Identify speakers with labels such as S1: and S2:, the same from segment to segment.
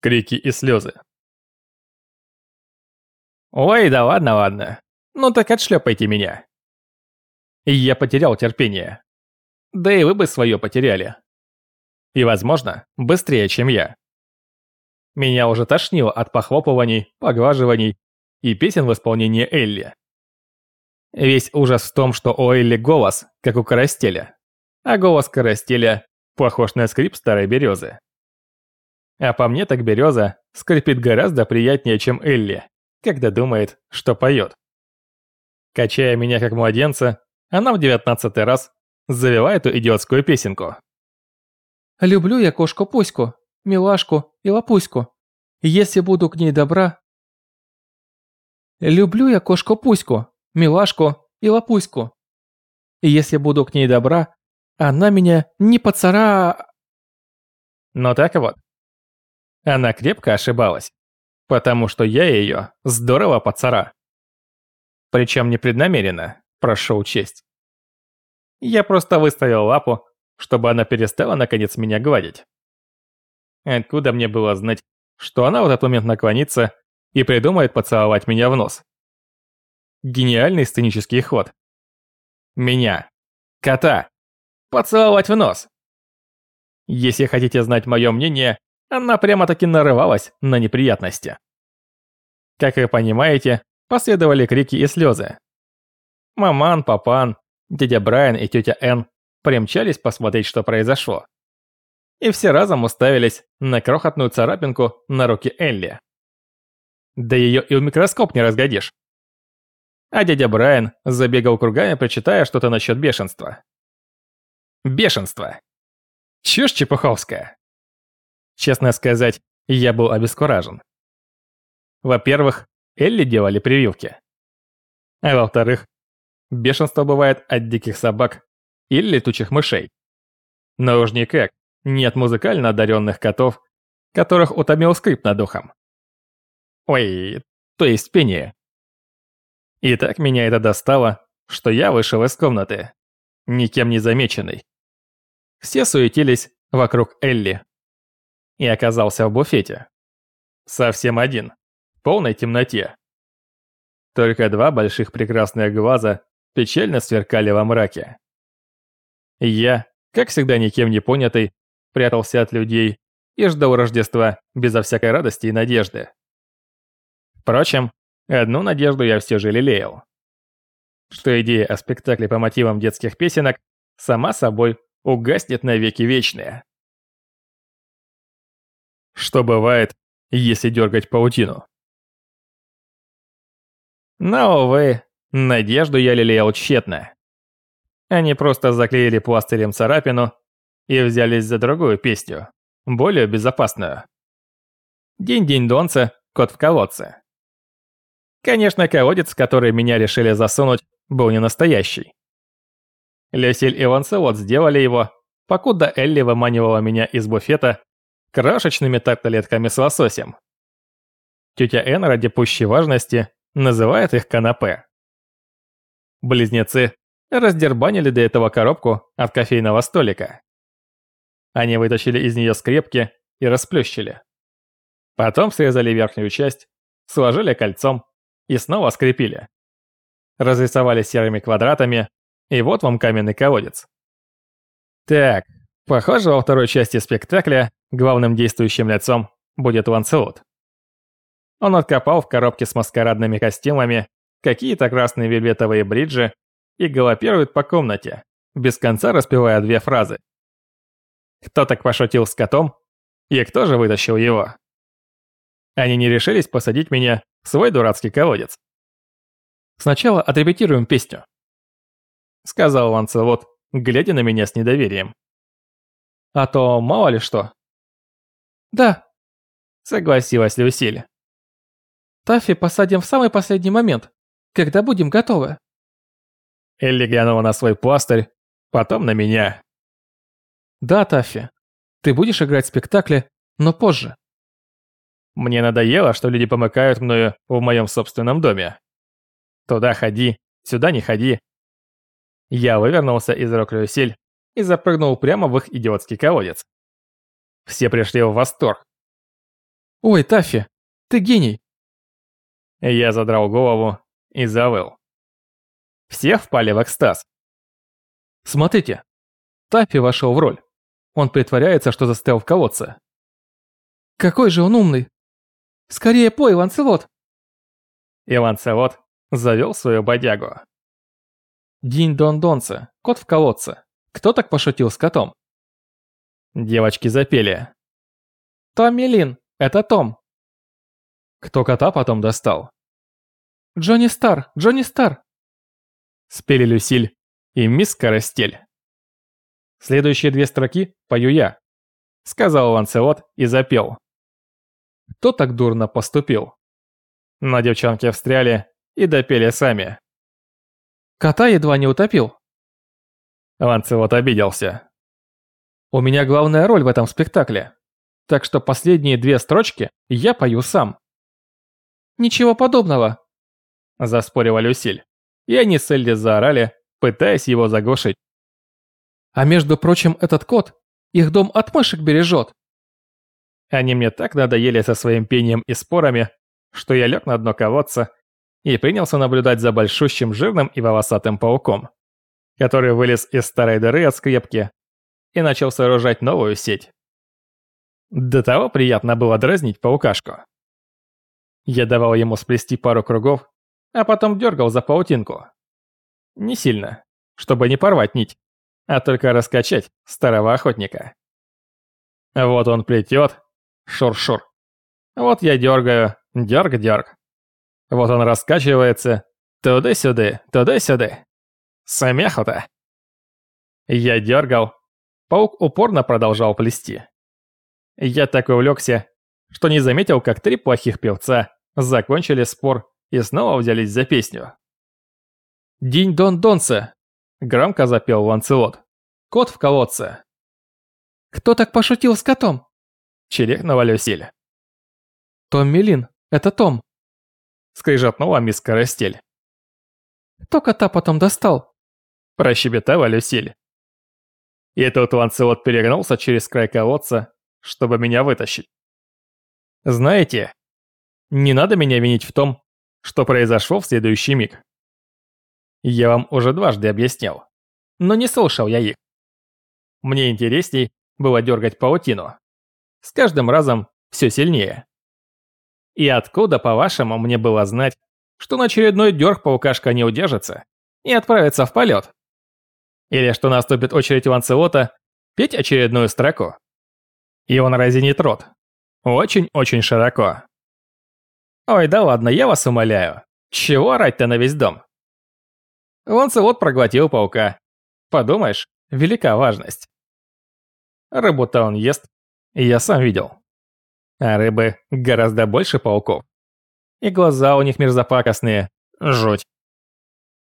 S1: крики и слезы. Ой, да ладно, ладно. Ну так отшлепайте меня. Я потерял терпение. Да и вы бы свое потеряли. И, возможно, быстрее, чем я. Меня уже тошнило от похлопываний, поглаживаний и песен в исполнении Элли. Весь ужас в том, что у Элли голос, как у Карастеля, а голос Карастеля похож на скрип старой березы. А по мне так береза скрипит гораздо приятнее, чем Элли, когда думает, что поет. Качая меня как младенца, она в девятнадцатый раз завела эту идиотскую песенку.
S2: «Люблю я кошку-пуську, милашку и лапуську. Если буду к ней добра...» «Люблю я кошку-пуську, милашку и лапуську. если буду к ней добра, она меня не поцара...»
S1: Но так вот, она крепко ошибалась, потому что я ее здорово поцара. Причем непреднамеренно, прошу учесть. Я просто выставил лапу, чтобы она перестала наконец меня гладить. Откуда мне было знать, что она в этот момент наклонится и придумает поцеловать меня в нос? Гениальный сценический ход. Меня, кота, поцеловать в нос. Если хотите знать мое мнение, она прямо-таки нарывалась на неприятности. Как вы понимаете, последовали крики и слезы. Маман, папан, дядя Брайан и тетя Энн примчались посмотреть, что произошло. И все разом уставились на крохотную царапинку на руке Элли. Да ее и в микроскоп не разглядишь. А дядя Брайан забегал кругами, прочитая что-то насчет бешенства. Бешенство. Чушь чепуховская. Честно сказать, я был обескуражен. Во-первых, Элли делали прививки. А во-вторых, бешенство бывает от диких собак или летучих мышей. Но уж никак не музыкально одаренных котов, которых утомил скрип над ухом. Ой, то есть пение. И так меня это достало, что я вышел из комнаты, никем не замеченный. Все суетились вокруг Элли, и оказался в буфете. Совсем один, в полной темноте. Только два больших прекрасных глаза печально сверкали во мраке. Я, как всегда никем не понятый, прятался от людей и ждал Рождества безо всякой радости и надежды. Впрочем, одну надежду я все же лелеял. Что идея о спектакле по мотивам детских песенок сама собой угаснет навеки вечные что бывает, если дергать паутину. Но, увы, надежду я лелеял тщетно. Они просто заклеили пластырем царапину и взялись за другую песню, более безопасную. День-день-донца, кот в колодце. Конечно, колодец, который меня решили засунуть, был не настоящий. Люсиль и Ланселот сделали его, покуда Элли выманивала меня из буфета крошечными тарталетками с лососем. Тетя Эн ради пущей важности называет их канапе. Близнецы раздербанили до этого коробку от кофейного столика. Они вытащили из нее скрепки и расплющили. Потом срезали верхнюю часть, сложили кольцом и снова скрепили. Разрисовали серыми квадратами, и вот вам каменный колодец. Так, похоже, во второй части спектакля Главным действующим лицом будет Ланселот. Он откопал в коробке с маскарадными костюмами какие-то красные вельветовые бриджи и галопирует по комнате, без конца распевая две фразы. Кто так пошутил с котом? И кто же вытащил его? Они не решились посадить меня в свой дурацкий колодец. Сначала отрепетируем песню. Сказал Ланселот, глядя на меня с недоверием. А то мало ли что. «Да», — согласилась Люсиль. «Таффи посадим в самый последний момент, когда будем готовы». Элли глянула на свой пластырь, потом на меня. «Да, Таффи, ты будешь играть в спектакле, но позже». Мне надоело, что люди помыкают мною в моем собственном доме. Туда ходи, сюда не ходи. Я вывернулся из рук Люсиль и запрыгнул прямо в их идиотский колодец. Все пришли в восторг.
S2: Ой, Таффи, ты гений.
S1: Я задрал голову и завыл. Все впали в экстаз.
S2: Смотрите, Таффи вошел в роль. Он притворяется, что застрял в колодце. Какой же он умный. Скорее пой, Ланцелот.
S1: И Ланцелот завел свою бодягу.
S2: Динь-дон-донце, кот в колодце. Кто так пошутил с котом?
S1: Девочки запели.
S2: Томми Лин, это Том.
S1: Кто кота потом достал?
S2: Джонни Стар, Джонни Стар.
S1: Спели Люсиль и мисс Карастель. Следующие две строки пою я, сказал Ланцелот и запел. Кто так дурно поступил? Но девчонки встряли и допели сами.
S2: Кота едва не утопил.
S1: Ланцелот обиделся.
S2: У меня главная роль в этом спектакле, так что последние две строчки я пою сам. Ничего подобного,
S1: заспорила Люсиль. И они с Элли заорали, пытаясь его заглушить.
S2: А между прочим, этот кот их дом от мышек бережет.
S1: Они мне так надоели со своим пением и спорами, что я лег на дно колодца и принялся наблюдать за большущим жирным и волосатым пауком, который вылез из старой дыры от скрепки и начал сооружать новую сеть. До того приятно было дразнить паукашку. Я давал ему сплести пару кругов, а потом дергал за паутинку. Не сильно, чтобы не порвать нить, а только раскачать старого охотника. Вот он плетет, шур-шур. Вот я дергаю, дерг-дерг. Вот он раскачивается, туда-сюда, туда-сюда. Самеху-то. Я дергал, паук упорно продолжал плести. Я так увлекся, что не заметил, как три плохих певца закончили спор и снова взялись за песню.
S2: «Динь-дон-донце!» – громко запел Ланцелот. «Кот в колодце!» «Кто так пошутил с котом?»
S1: – чирикнула Люсиль.
S2: «Том Милин, это Том!»
S1: – скрижетнула мисс Карастель.
S2: «Кто кота потом достал?»
S1: – прощебетала Люсиль. И тут Ланцелот перегнулся через край колодца, чтобы меня вытащить. Знаете, не надо меня винить в том, что произошло в следующий миг. Я вам уже дважды объяснял, но не слушал я их. Мне интересней было дергать паутину. С каждым разом все сильнее. И откуда, по-вашему, мне было знать, что на очередной дерг паукашка не удержится и отправится в полет? Или что наступит очередь Ланцелота петь очередную строку? И он разинит рот. Очень-очень широко. Ой, да ладно, я вас умоляю. Чего орать-то на весь дом? Ланцелот проглотил паука. Подумаешь, велика важность. Рыбу-то он ест, я сам видел. А рыбы гораздо больше пауков. И глаза у них мерзопакостные. Жуть.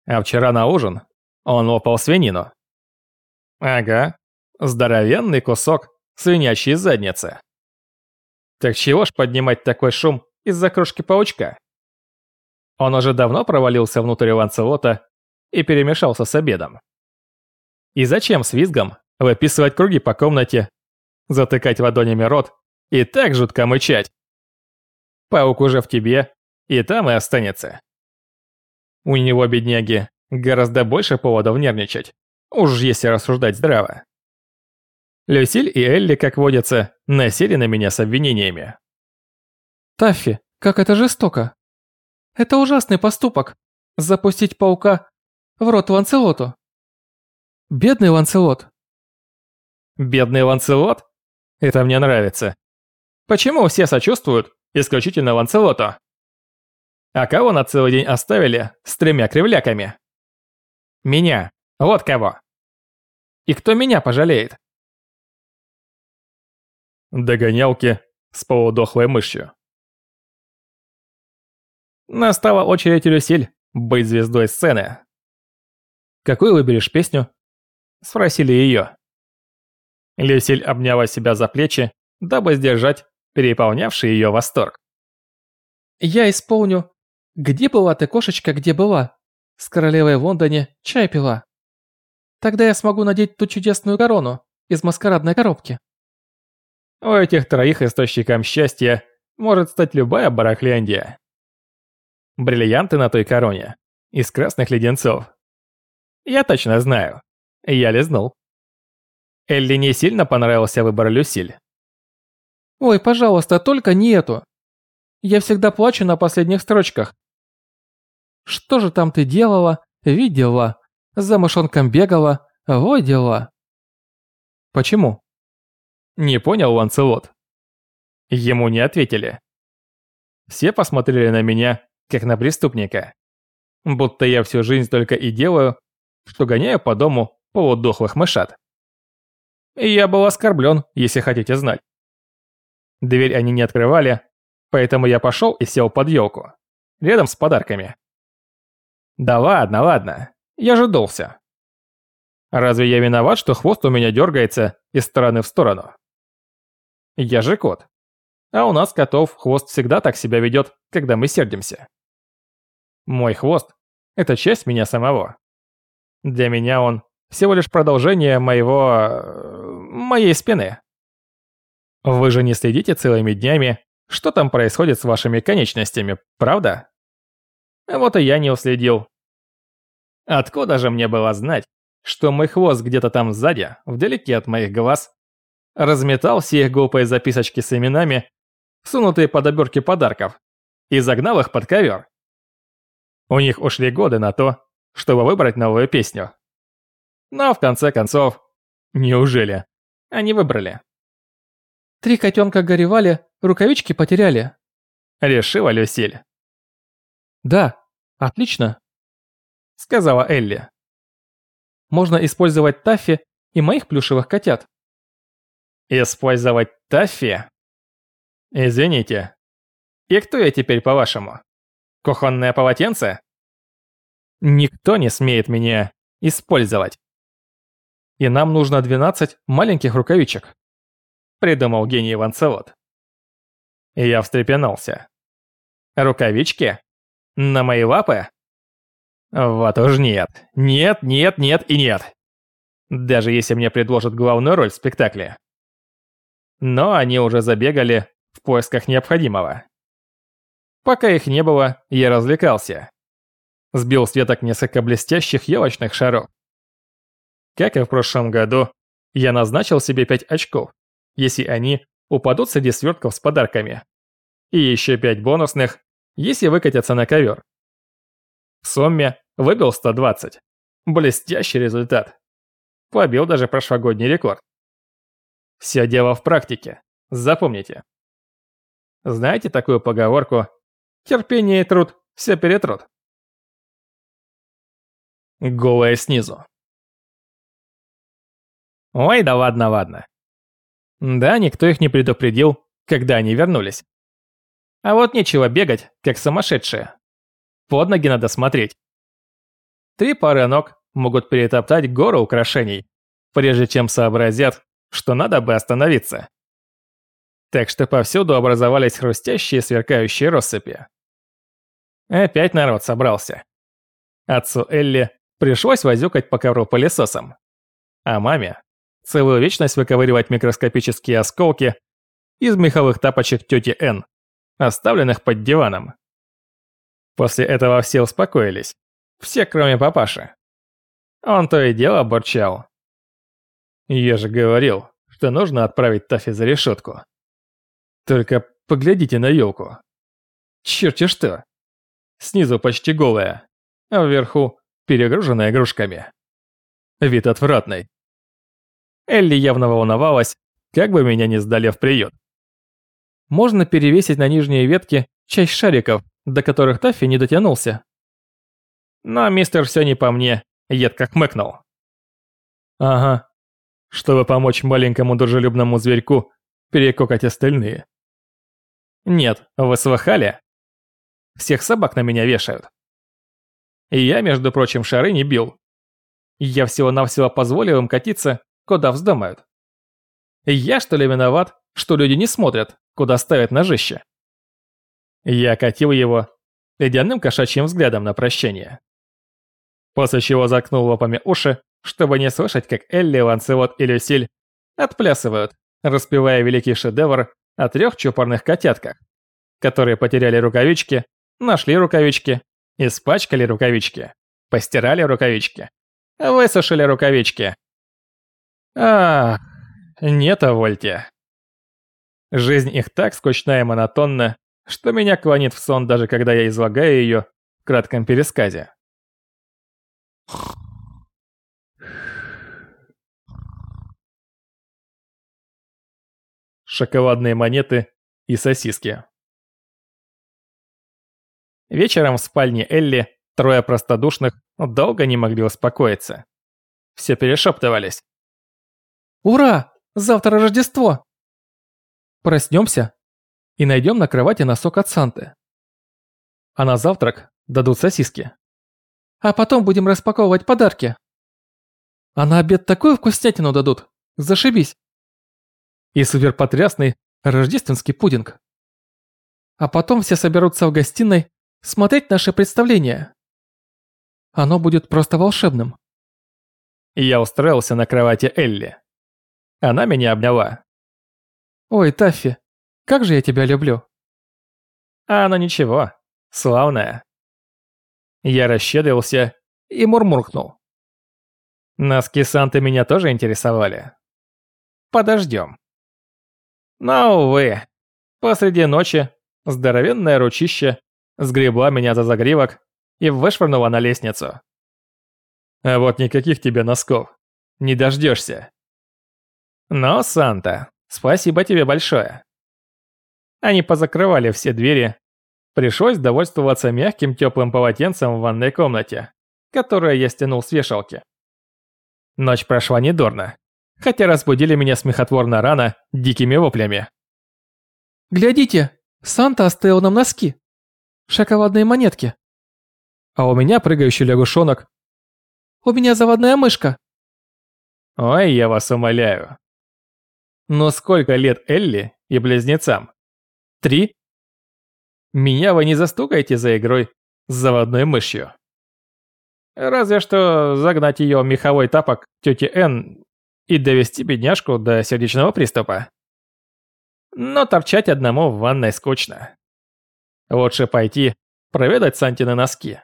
S1: А вчера на ужин он лопал свинину. Ага, здоровенный кусок свинячьей задницы. Так чего ж поднимать такой шум из-за крошки паучка. Он уже давно провалился внутрь Ланцелота и перемешался с обедом. И зачем с визгом выписывать круги по комнате, затыкать ладонями рот и так жутко мычать? Паук уже в тебе, и там и останется. У него, бедняги, гораздо больше поводов нервничать, уж если рассуждать здраво. Люсиль и Элли, как водится, насели на меня с обвинениями.
S2: Таффи, как это жестоко. Это ужасный поступок. Запустить паука в рот Ланцелоту. Бедный Ланцелот.
S1: Бедный Ланцелот? Это мне нравится. Почему все сочувствуют исключительно Ланцелоту? А кого на целый день оставили с тремя кривляками? Меня. Вот кого. И кто меня пожалеет? Догонялки с полудохлой мышью. Настала очередь Люсиль быть звездой сцены. «Какую выберешь песню?» – спросили ее. Люсиль обняла себя за плечи, дабы сдержать переполнявший ее восторг.
S2: «Я исполню «Где была ты, кошечка, где была?» С королевой в Лондоне чай пила. Тогда я смогу надеть ту чудесную корону из маскарадной коробки.
S1: У этих троих источником счастья может стать любая барахляндия. Бриллианты на той короне. Из красных леденцов. Я точно знаю. Я лизнул. Элли не сильно понравился выбор Люсиль.
S2: «Ой, пожалуйста, только не эту. Я всегда плачу на последних строчках. Что же там ты делала, видела, за мышонком бегала, во дела?»
S1: «Почему?» Не понял Ланцелот. Ему не ответили. Все посмотрели на меня, как на преступника. Будто я всю жизнь только и делаю, что гоняю по дому полудохлых мышат. И я был оскорблен, если хотите знать. Дверь они не открывали, поэтому я пошел и сел под елку, рядом с подарками. Да ладно, ладно, я же дулся. Разве я виноват, что хвост у меня дергается из стороны в сторону? Я же кот. А у нас котов хвост всегда так себя ведет, когда мы сердимся. Мой хвост – это часть меня самого. Для меня он всего лишь продолжение моего... моей спины. Вы же не следите целыми днями, что там происходит с вашими конечностями, правда? Вот и я не уследил. Откуда же мне было знать, что мой хвост где-то там сзади, вдалеке от моих глаз, разметал все их глупые записочки с именами, сунутые под обертки подарков, и загнал их под ковер. У них ушли годы на то, чтобы выбрать новую песню. Но в конце концов, неужели, они выбрали.
S2: «Три котенка горевали, рукавички потеряли», —
S1: решила Люсиль.
S2: «Да, отлично», —
S1: сказала Элли.
S2: «Можно использовать Таффи и моих плюшевых котят».
S1: Использовать Таффи? Извините. И кто я теперь, по-вашему? Кухонное полотенце? Никто не смеет меня использовать. И нам нужно 12 маленьких рукавичек. Придумал гений Ванцелот. Я встрепенулся. Рукавички? На мои лапы? Вот уж нет. Нет, нет, нет и нет. Даже если мне предложат главную роль в спектакле но они уже забегали в поисках необходимого. Пока их не было, я развлекался. Сбил с веток несколько блестящих елочных шаров. Как и в прошлом году, я назначил себе 5 очков, если они упадут среди свертков с подарками. И еще 5 бонусных, если выкатятся на ковер. В сумме выбил 120. Блестящий результат. Побил даже прошлогодний рекорд. Все дело в практике. Запомните. Знаете такую поговорку «Терпение и труд все перетрут»? Голая снизу. Ой, да ладно, ладно. Да, никто их не предупредил, когда они вернулись. А вот нечего бегать, как сумасшедшие. Под ноги надо смотреть. Три пары ног могут перетоптать гору украшений, прежде чем сообразят, что надо бы остановиться. Так что повсюду образовались хрустящие сверкающие россыпи. Опять народ собрался. Отцу Элли пришлось возюкать по ковру пылесосом. А маме целую вечность выковыривать микроскопические осколки из меховых тапочек тети Н, оставленных под диваном. После этого все успокоились. Все, кроме папаши. Он то и дело бурчал. Я же говорил, что нужно отправить Таффи за решетку. Только поглядите на елку. Черти что. Снизу почти голая, а вверху перегруженная игрушками. Вид отвратный. Элли явно волновалась, как бы меня не сдали в приют.
S2: Можно перевесить на нижние ветки часть шариков, до которых Таффи не дотянулся.
S1: Но мистер все не по мне, едко хмыкнул. Ага, чтобы помочь маленькому дружелюбному зверьку перекокать остальные. Нет, вы слыхали? Всех собак на меня вешают. И я, между прочим, шары не бил. Я всего-навсего позволил им катиться, куда вздумают. Я, что ли, виноват, что люди не смотрят, куда ставят ножище? Я катил его ледяным кошачьим взглядом на прощение. После чего заткнул лапами уши чтобы не слышать, как Элли, Ланцелот и Люсиль отплясывают, распевая великий шедевр о трех чопорных котятках, которые потеряли рукавички, нашли рукавички, испачкали рукавички, постирали рукавички, высушили рукавички. Ах, нет, увольте. Жизнь их так скучна и монотонна, что меня клонит в сон, даже когда я излагаю ее в кратком пересказе. Шоколадные монеты и сосиски. Вечером в спальне Элли трое простодушных долго не могли успокоиться. Все перешептывались.
S2: «Ура! Завтра Рождество!» Проснемся и найдем на кровати носок от Санты. А на завтрак дадут сосиски. А потом будем распаковывать подарки. А на обед такую вкуснятину дадут. Зашибись. И суперпотрясный рождественский пудинг. А потом все соберутся в гостиной смотреть наше представление. Оно будет просто волшебным.
S1: Я устроился на кровати Элли. Она меня обняла.
S2: Ой, Таффи, как же я тебя люблю.
S1: А она ничего, славная. Я расщедрился и мурмуркнул. Носки Санты меня тоже интересовали. Подождем. Но, увы, посреди ночи здоровенное ручище сгребла меня за загривок и вышвырнула на лестницу. А вот никаких тебе носков. Не дождешься. Но, Санта, спасибо тебе большое. Они позакрывали все двери. Пришлось довольствоваться мягким теплым полотенцем в ванной комнате, которое я стянул с вешалки. Ночь прошла недурно, хотя разбудили меня смехотворно рано дикими воплями.
S2: «Глядите, Санта оставил нам носки!» шоколадные монетки. А у меня прыгающий лягушонок. У меня заводная мышка.
S1: Ой, я вас умоляю. Но сколько лет Элли и близнецам? Три? Меня вы не застукаете за игрой с заводной мышью. Разве что загнать ее в меховой тапок тети Н и довести бедняжку до сердечного приступа. Но торчать одному в ванной скучно. Лучше пойти проведать Сантины носки.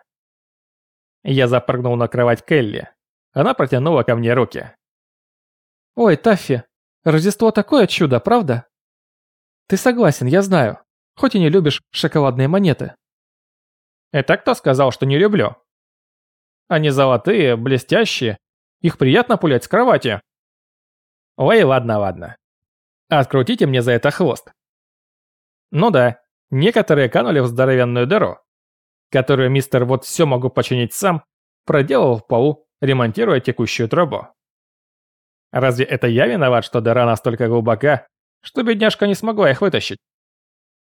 S1: Я запрыгнул на кровать Келли. Она протянула ко мне руки.
S2: «Ой, Таффи, Рождество такое чудо, правда?» «Ты согласен, я знаю, хоть и не любишь шоколадные монеты».
S1: «Это кто сказал, что не люблю?» «Они золотые, блестящие, их приятно пулять с кровати». «Ой, ладно, ладно. Открутите мне за это хвост». «Ну да, Некоторые канули в здоровенную дыру, которую мистер «Вот все могу починить сам» проделал в полу, ремонтируя текущую трубу. Разве это я виноват, что дыра настолько глубока, что бедняжка не смогла их вытащить?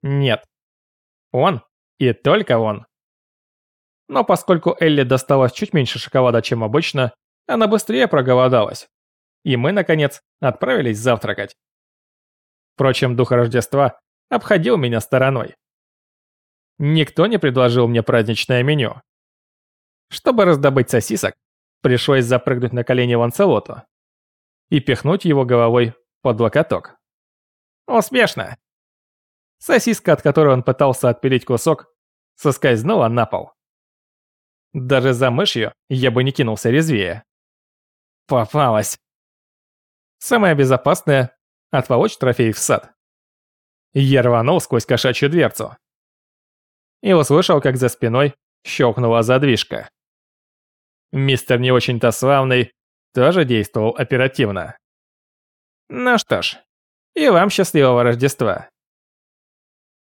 S1: Нет. Он и только он. Но поскольку Элли досталось чуть меньше шоколада, чем обычно, она быстрее проголодалась. И мы, наконец, отправились завтракать. Впрочем, дух Рождества обходил меня стороной. Никто не предложил мне праздничное меню. Чтобы раздобыть сосисок, пришлось запрыгнуть на колени Ланцелоту и пихнуть его головой под локоток. Успешно. Сосиска, от которой он пытался отпилить кусок, соскользнула на пол. Даже за мышью я бы не кинулся резвее. Попалась. Самое безопасное – отволочь трофей в сад. Я рванул сквозь кошачью дверцу. И услышал, как за спиной щелкнула задвижка. Мистер не очень-то славный тоже действовал оперативно. Ну что ж, и вам счастливого Рождества.